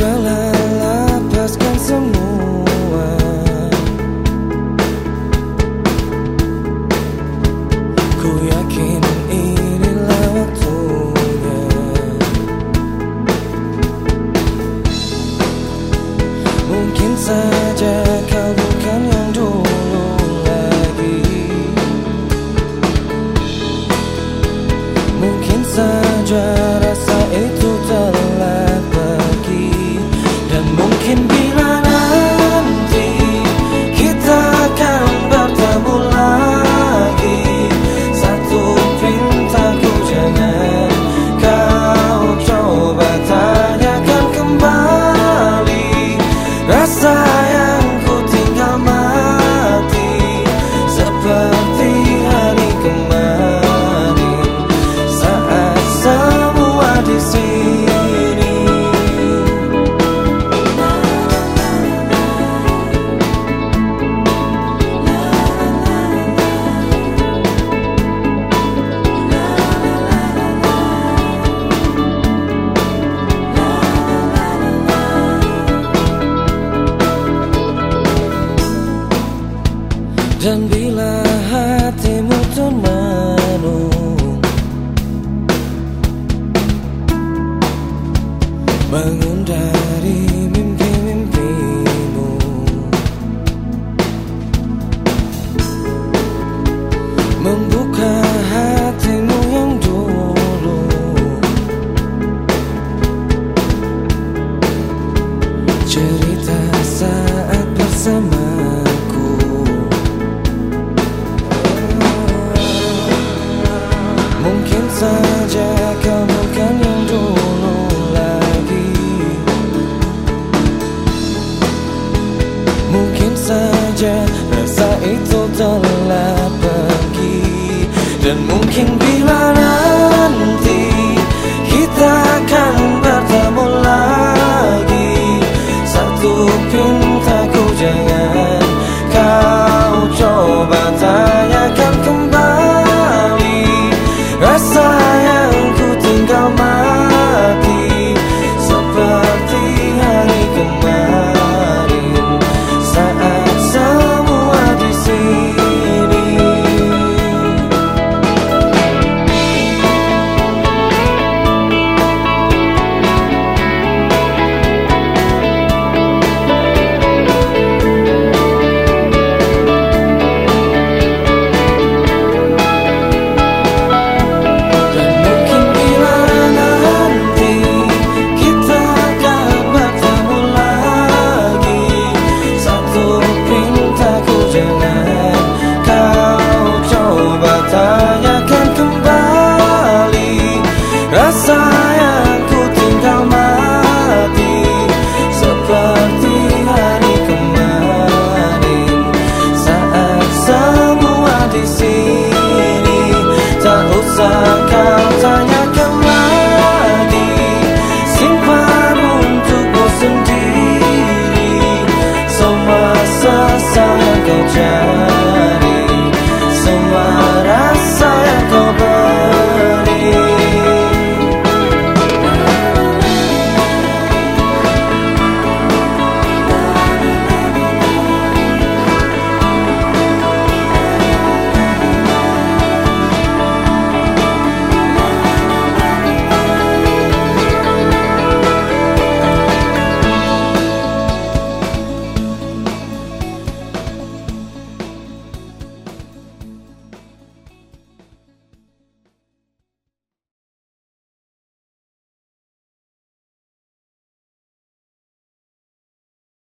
Jangan lepaskan semua. Ku yakin Dan bila hatimu tuh menung saja kau bukan yang dulu lagi. Mungkin saja rasa itu telah loving